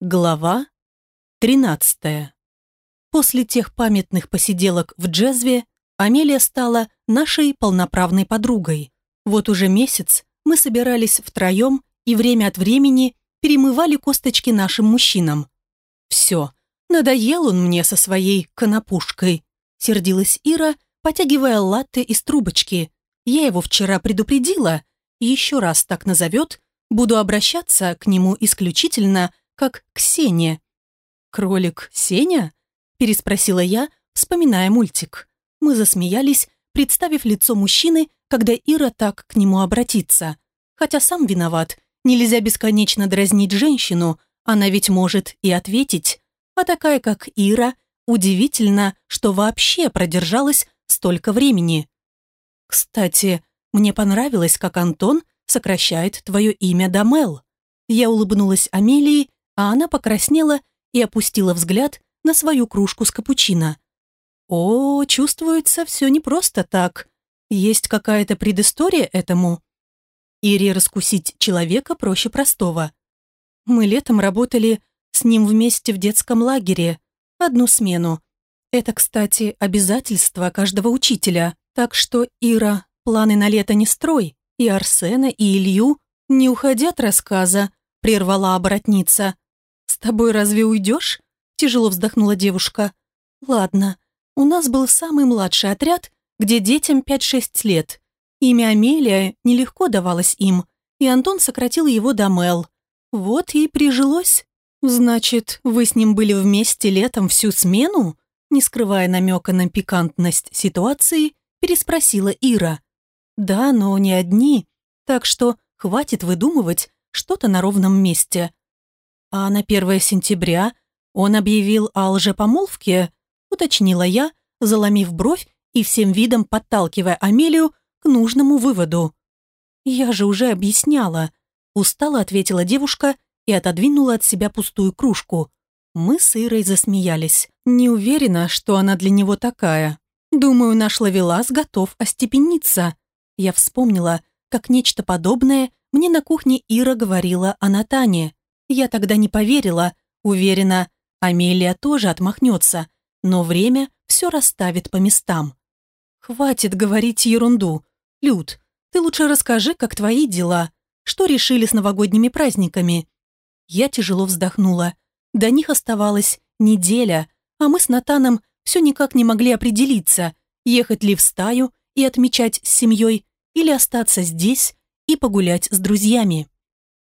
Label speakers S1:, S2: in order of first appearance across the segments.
S1: Глава 13. После тех памятных посиделок в джезве Амелия стала нашей полноправной подругой. Вот уже месяц мы собирались втроем и время от времени перемывали косточки нашим мужчинам. «Все, надоел он мне со своей конопушкой», сердилась Ира, потягивая латте из трубочки. «Я его вчера предупредила, еще раз так назовет, буду обращаться к нему исключительно как к Сене. «Кролик Сеня?» – переспросила я, вспоминая мультик. Мы засмеялись, представив лицо мужчины, когда Ира так к нему обратится. Хотя сам виноват, нельзя бесконечно дразнить женщину, она ведь может и ответить. А такая, как Ира, удивительно, что вообще продержалась столько времени. Кстати, мне понравилось, как Антон сокращает твое имя до Мел. Я улыбнулась Амелии а она покраснела и опустила взгляд на свою кружку с капучино. «О, чувствуется все не просто так. Есть какая-то предыстория этому?» Ире раскусить человека проще простого. Мы летом работали с ним вместе в детском лагере, одну смену. Это, кстати, обязательство каждого учителя, так что, Ира, планы на лето не строй, и Арсена, и Илью не уходят рассказа, прервала оборотница. «С тобой разве уйдешь?» – тяжело вздохнула девушка. «Ладно, у нас был самый младший отряд, где детям 5-6 лет. Имя Амелия нелегко давалось им, и Антон сократил его до Мел. Вот и прижилось. Значит, вы с ним были вместе летом всю смену?» Не скрывая намека на пикантность ситуации, переспросила Ира. «Да, но не одни, так что хватит выдумывать что-то на ровном месте. А на 1 сентября он объявил о лжепомолвке, уточнила я, заломив бровь и всем видом подталкивая Амелию к нужному выводу. «Я же уже объясняла», – устало ответила девушка и отодвинула от себя пустую кружку. Мы с Ирой засмеялись. Не уверена, что она для него такая. Думаю, наш ловелас готов остепениться. Я вспомнила, как нечто подобное мне на кухне Ира говорила о Натане. Я тогда не поверила, уверена, Амелия тоже отмахнется, но время все расставит по местам. Хватит говорить ерунду. Люд, ты лучше расскажи, как твои дела. Что решили с новогодними праздниками? Я тяжело вздохнула. До них оставалась неделя, а мы с Натаном все никак не могли определиться, ехать ли в стаю и отмечать с семьей, или остаться здесь и погулять с друзьями.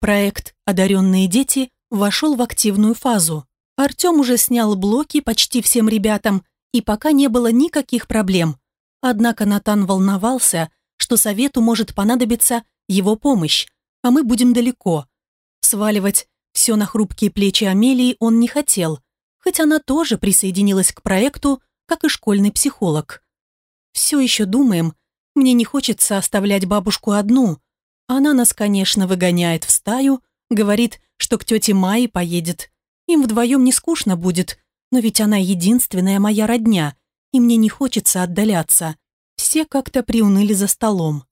S1: Проект «Одаренные дети» вошел в активную фазу. Артем уже снял блоки почти всем ребятам, и пока не было никаких проблем. Однако Натан волновался, что совету может понадобиться его помощь, а мы будем далеко. Сваливать все на хрупкие плечи Амелии он не хотел, хоть она тоже присоединилась к проекту, как и школьный психолог. «Все еще думаем, мне не хочется оставлять бабушку одну», она нас, конечно, выгоняет в стаю, говорит, что к тете Майе поедет. Им вдвоем не скучно будет, но ведь она единственная моя родня, и мне не хочется отдаляться. Все как-то приуныли за столом.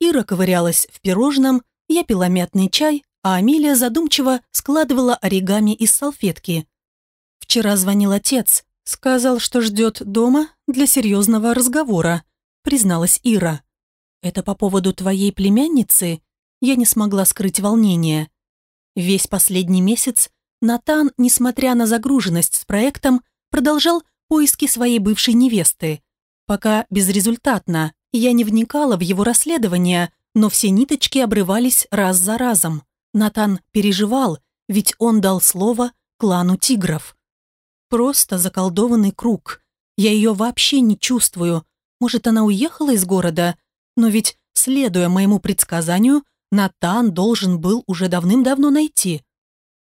S1: Ира ковырялась в пирожном, я пила мятный чай, а Амелия задумчиво складывала оригами из салфетки. Вчера звонил отец, сказал, что ждет дома для серьезного разговора, призналась Ира. «Это по поводу твоей племянницы?» Я не смогла скрыть волнение. Весь последний месяц Натан, несмотря на загруженность с проектом, продолжал поиски своей бывшей невесты. Пока безрезультатно, я не вникала в его расследование, но все ниточки обрывались раз за разом. Натан переживал, ведь он дал слово клану тигров. Просто заколдованный круг. Я ее вообще не чувствую. Может, она уехала из города? Но ведь, следуя моему предсказанию, Натан должен был уже давным-давно найти.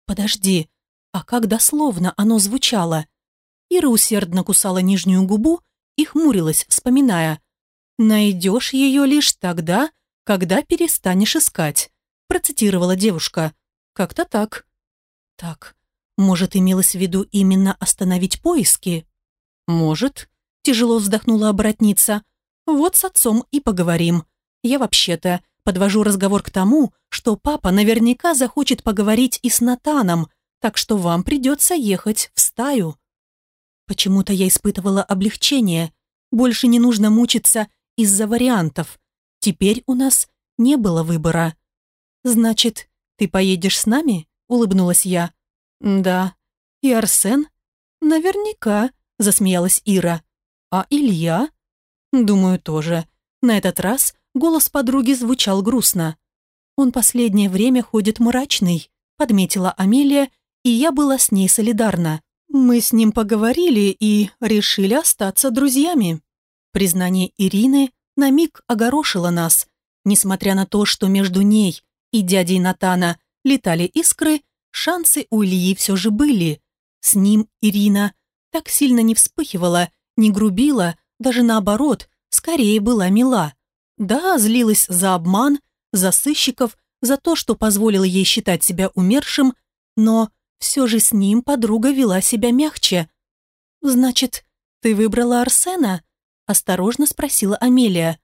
S1: Подожди, а как дословно оно звучало? Ира усердно кусала нижнюю губу и хмурилась, вспоминая. «Найдешь ее лишь тогда, когда перестанешь искать», процитировала девушка. «Как-то так». «Так, может, имелось в виду именно остановить поиски?» «Может», тяжело вздохнула оборотница. Вот с отцом и поговорим. Я вообще-то подвожу разговор к тому, что папа наверняка захочет поговорить и с Натаном, так что вам придется ехать в стаю». Почему-то я испытывала облегчение. Больше не нужно мучиться из-за вариантов. Теперь у нас не было выбора. «Значит, ты поедешь с нами?» – улыбнулась я. «Да». «И Арсен?» «Наверняка», – засмеялась Ира. «А Илья?» «Думаю, тоже». На этот раз голос подруги звучал грустно. «Он последнее время ходит мрачный», – подметила Амелия, и я была с ней солидарна. Мы с ним поговорили и решили остаться друзьями. Признание Ирины на миг огорошило нас. Несмотря на то, что между ней и дядей Натана летали искры, шансы у Ильи все же были. С ним Ирина так сильно не вспыхивала, не грубила, даже наоборот, скорее была мила. Да, злилась за обман, за сыщиков, за то, что позволила ей считать себя умершим, но все же с ним подруга вела себя мягче. «Значит, ты выбрала Арсена?» – осторожно спросила Амелия.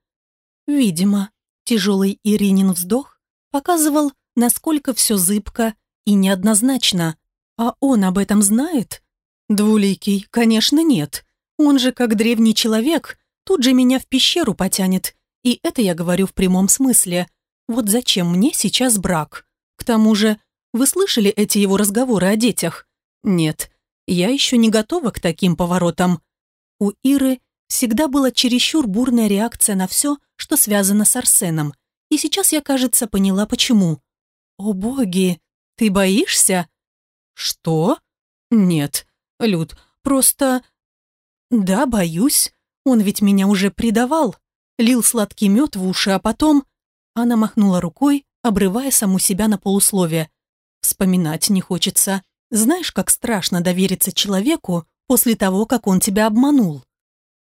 S1: «Видимо». Тяжелый Иринин вздох показывал, насколько все зыбко и неоднозначно. А он об этом знает? Двуликий, конечно, нет. Он же, как древний человек, тут же меня в пещеру потянет. И это я говорю в прямом смысле. Вот зачем мне сейчас брак? К тому же, вы слышали эти его разговоры о детях? Нет, я еще не готова к таким поворотам. У Иры всегда была чересчур бурная реакция на все, что связано с Арсеном. И сейчас я, кажется, поняла, почему. «О боги, ты боишься?» «Что?» «Нет, Люд, просто...» «Да, боюсь. Он ведь меня уже предавал. Лил сладкий мед в уши, а потом...» Она махнула рукой, обрывая саму себя на полусловие. «Вспоминать не хочется. Знаешь, как страшно довериться человеку после того, как он тебя обманул?»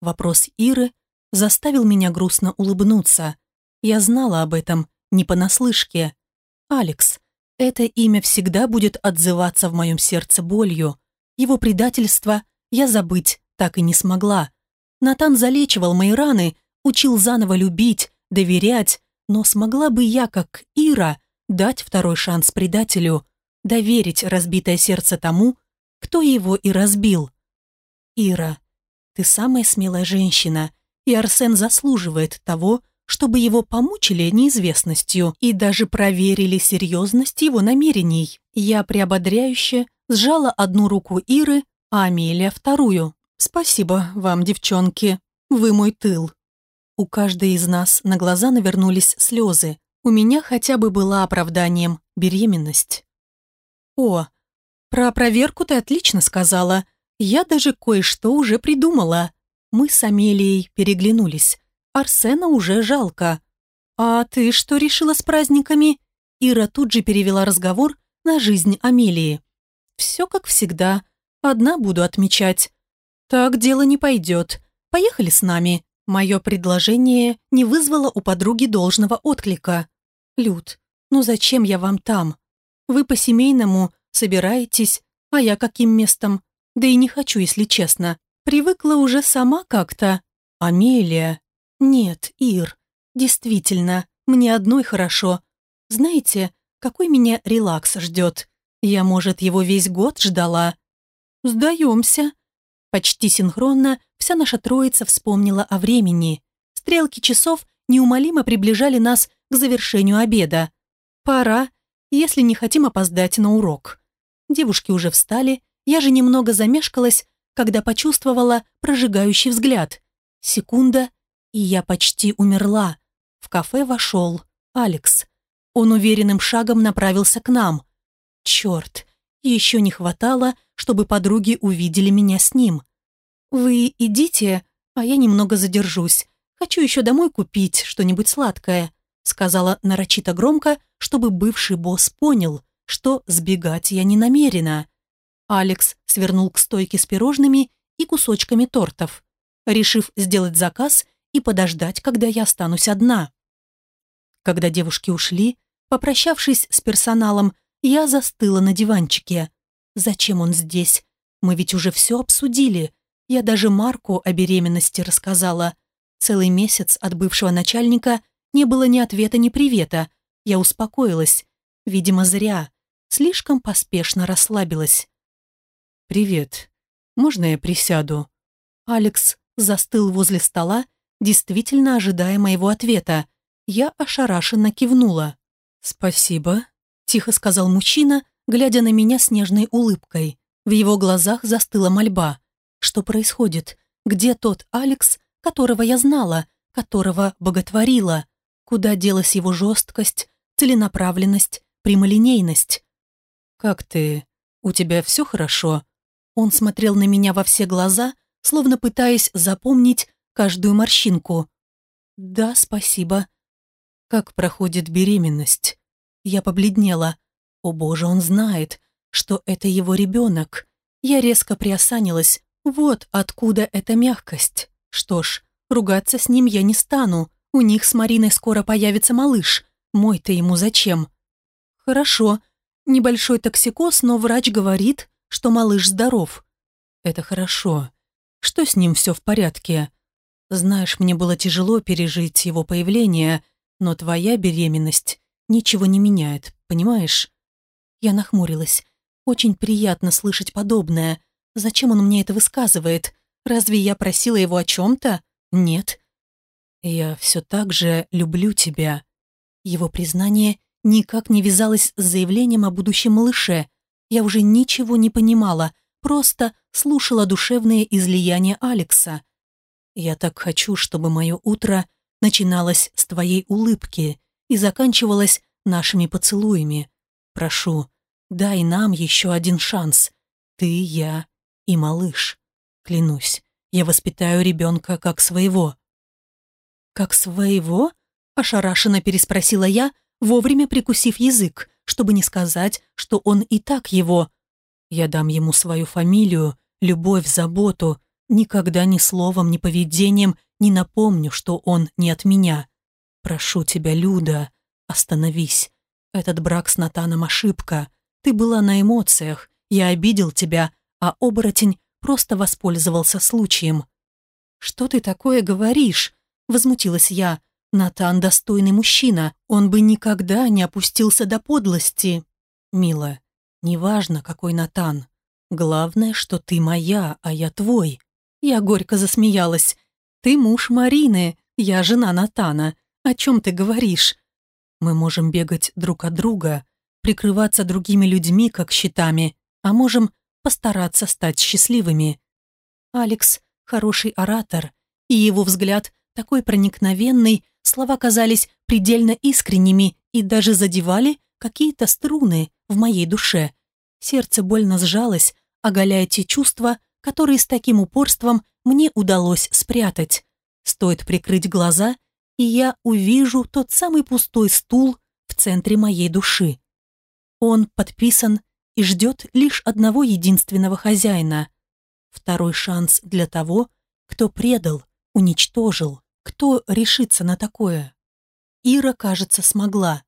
S1: Вопрос Иры заставил меня грустно улыбнуться. Я знала об этом, не понаслышке. Алекс. Это имя всегда будет отзываться в моем сердце болью. Его предательство я забыть так и не смогла. Натан залечивал мои раны, учил заново любить, доверять, но смогла бы я, как Ира, дать второй шанс предателю, доверить разбитое сердце тому, кто его и разбил. Ира, ты самая смелая женщина, и Арсен заслуживает того, чтобы его помучили неизвестностью и даже проверили серьезность его намерений. Я приободряюще сжала одну руку Иры, а Амелия вторую. «Спасибо вам, девчонки, вы мой тыл». У каждой из нас на глаза навернулись слезы. У меня хотя бы была оправданием беременность. «О, про проверку ты отлично сказала. Я даже кое-что уже придумала». Мы с Амелией переглянулись. Арсена уже жалко. «А ты что решила с праздниками?» Ира тут же перевела разговор на жизнь Амелии. «Все как всегда. Одна буду отмечать». «Так дело не пойдет. Поехали с нами». Мое предложение не вызвало у подруги должного отклика. «Люд, ну зачем я вам там? Вы по-семейному собираетесь, а я каким местом? Да и не хочу, если честно. Привыкла уже сама как-то. Амелия, «Нет, Ир, действительно, мне одной хорошо. Знаете, какой меня релакс ждет? Я, может, его весь год ждала?» «Сдаемся». Почти синхронно вся наша троица вспомнила о времени. Стрелки часов неумолимо приближали нас к завершению обеда. «Пора, если не хотим опоздать на урок». Девушки уже встали, я же немного замешкалась, когда почувствовала прожигающий взгляд. Секунда, и я почти умерла. В кафе вошел Алекс. Он уверенным шагом направился к нам. Черт, еще не хватало, чтобы подруги увидели меня с ним. «Вы идите, а я немного задержусь. Хочу еще домой купить что-нибудь сладкое», сказала нарочито громко, чтобы бывший босс понял, что сбегать я не намерена. Алекс свернул к стойке с пирожными и кусочками тортов. Решив сделать заказ, и подождать, когда я останусь одна. Когда девушки ушли, попрощавшись с персоналом, я застыла на диванчике. Зачем он здесь? Мы ведь уже все обсудили. Я даже Марку о беременности рассказала. Целый месяц от бывшего начальника не было ни ответа, ни привета. Я успокоилась. Видимо, зря. слишком поспешно расслабилась. «Привет. Можно я присяду?» Алекс застыл возле стола, действительно ожидая моего ответа. Я ошарашенно кивнула. «Спасибо», — тихо сказал мужчина, глядя на меня с нежной улыбкой. В его глазах застыла мольба. Что происходит? Где тот Алекс, которого я знала, которого боготворила? Куда делась его жесткость, целенаправленность, прямолинейность? «Как ты? У тебя все хорошо?» Он смотрел на меня во все глаза, словно пытаясь запомнить каждую морщинку. «Да, спасибо». «Как проходит беременность?» Я побледнела. «О боже, он знает, что это его ребенок». Я резко приосанилась. Вот откуда эта мягкость. Что ж, ругаться с ним я не стану. У них с Мариной скоро появится малыш. Мой-то ему зачем? Хорошо. Небольшой токсикоз, но врач говорит, что малыш здоров. Это хорошо. Что с ним все в порядке? Знаешь, мне было тяжело пережить его появление, но твоя беременность ничего не меняет, понимаешь? Я нахмурилась. Очень приятно слышать подобное. Зачем он мне это высказывает? Разве я просила его о чем-то? Нет. Я все так же люблю тебя. Его признание никак не вязалось с заявлением о будущем малыше. Я уже ничего не понимала, просто слушала душевные излияния Алекса. Я так хочу, чтобы мое утро начиналось с твоей улыбки и заканчивалось нашими поцелуями. Прошу, дай нам еще один шанс. Ты, я и малыш. Клянусь, я воспитаю ребенка как своего». «Как своего?» – ошарашенно переспросила я, вовремя прикусив язык, чтобы не сказать, что он и так его. Я дам ему свою фамилию, любовь, заботу, никогда ни словом, ни поведением не напомню, что он не от меня. Прошу тебя, Люда, остановись. Этот брак с Натаном ошибка. Ты была на эмоциях, я обидел тебя, а оборотень просто воспользовался случаем. «Что ты такое говоришь?» – возмутилась я. «Натан достойный мужчина, он бы никогда не опустился до подлости». «Мила, неважно, какой Натан. Главное, что ты моя, а я твой». Я горько засмеялась. «Ты муж Марины, я жена Натана. О чем ты говоришь?» «Мы можем бегать друг от друга, прикрываться другими людьми, как щитами, а можем постараться стать счастливыми. Алекс – хороший оратор, и его взгляд такой проникновенный, слова казались предельно искренними и даже задевали какие-то струны в моей душе. Сердце больно сжалось, оголяя те чувства, которые с таким упорством мне удалось спрятать. Стоит прикрыть глаза, и я увижу тот самый пустой стул в центре моей души. Он подписан и ждет лишь одного единственного хозяина. Второй шанс для того, кто предал, уничтожил, кто решится на такое. Ира, кажется, смогла.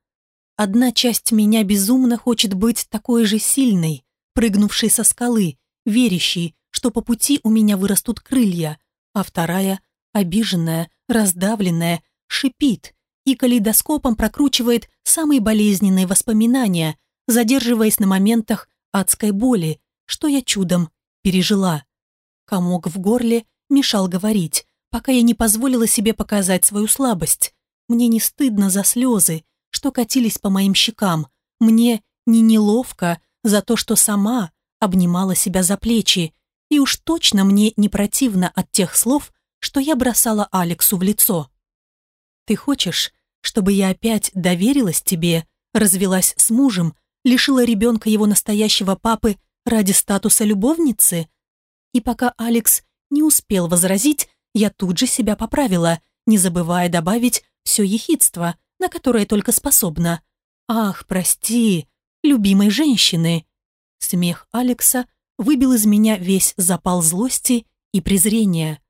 S1: Одна часть меня безумно хочет быть такой же сильной, прыгнувшей со скалы, верящей, что по пути у меня вырастут крылья, а вторая, обиженная, раздавленная, шипит и калейдоскопом прокручивает самые болезненные воспоминания, задерживаясь на моментах адской боли, что я чудом пережила. Комок в горле мешал говорить, пока я не позволила себе показать свою слабость. Мне не стыдно за слезы, что катились по моим щекам. Мне не неловко за то, что сама обнимала себя за плечи. И уж точно мне не противно от тех слов, что я бросала Алексу в лицо. «Ты хочешь, чтобы я опять доверилась тебе, развелась с мужем, лишила ребенка его настоящего папы ради статуса любовницы? И пока Алекс не успел возразить, я тут же себя поправила, не забывая добавить все ехидство, на которое только способна. «Ах, прости, любимой женщины!» Смех Алекса выбил из меня весь запал злости и презрения.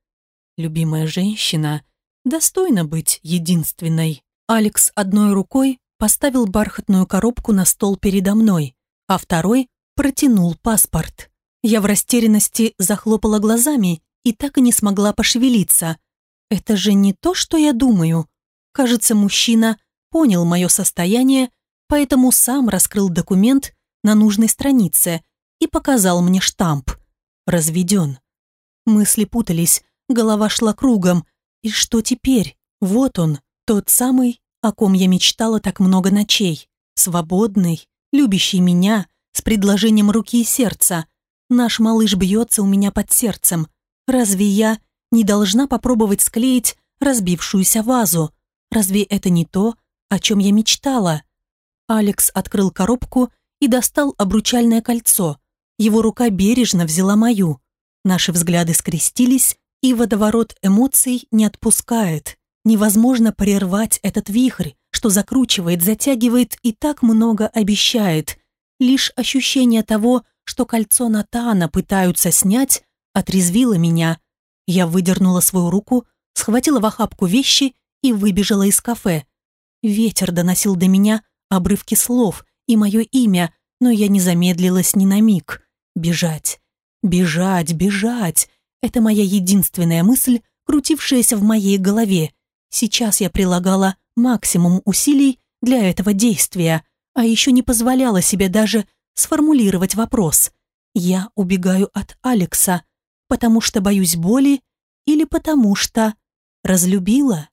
S1: Любимая женщина достойна быть единственной. Алекс одной рукой поставил бархатную коробку на стол передо мной, а второй протянул паспорт. Я в растерянности захлопала глазами и так и не смогла пошевелиться. Это же не то, что я думаю. Кажется, мужчина понял мое состояние, поэтому сам раскрыл документ, на нужной странице и показал мне штамп. Разведен. Мысли путались, голова шла кругом. И что теперь? Вот он, тот самый, о ком я мечтала так много ночей. Свободный, любящий меня, с предложением руки и сердца. Наш малыш бьется у меня под сердцем. Разве я не должна попробовать склеить разбившуюся вазу? Разве это не то, о чем я мечтала? Алекс открыл коробку и достал обручальное кольцо. Его рука бережно взяла мою. Наши взгляды скрестились, и водоворот эмоций не отпускает. Невозможно прервать этот вихрь, что закручивает, затягивает и так много обещает. Лишь ощущение того, что кольцо Натана пытаются снять, отрезвило меня. Я выдернула свою руку, схватила в охапку вещи и выбежала из кафе. Ветер доносил до меня обрывки слов и мое имя, но я не замедлилась ни на миг. Бежать, бежать, бежать. Это моя единственная мысль, крутившаяся в моей голове. Сейчас я прилагала максимум усилий для этого действия, а еще не позволяла себе даже сформулировать вопрос. Я убегаю от Алекса, потому что боюсь боли или потому что разлюбила?